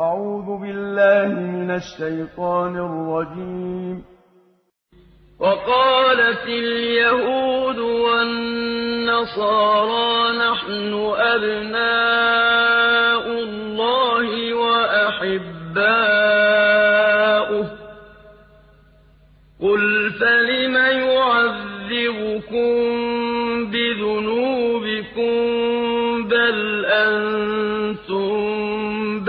أعوذ بالله من الشيطان الرجيم. وقالت اليهود والنصارى نحن أبناء الله وأحباؤه. قل فلم يعذبكم بذنوبكم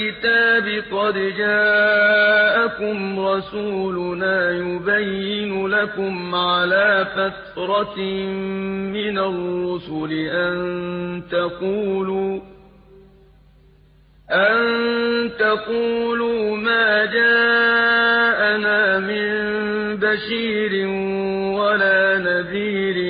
الكتاب قد جاءكم رسولنا يبين لكم على فترة من الرسل أن تقولوا ما جاءنا من بشير ولا نذير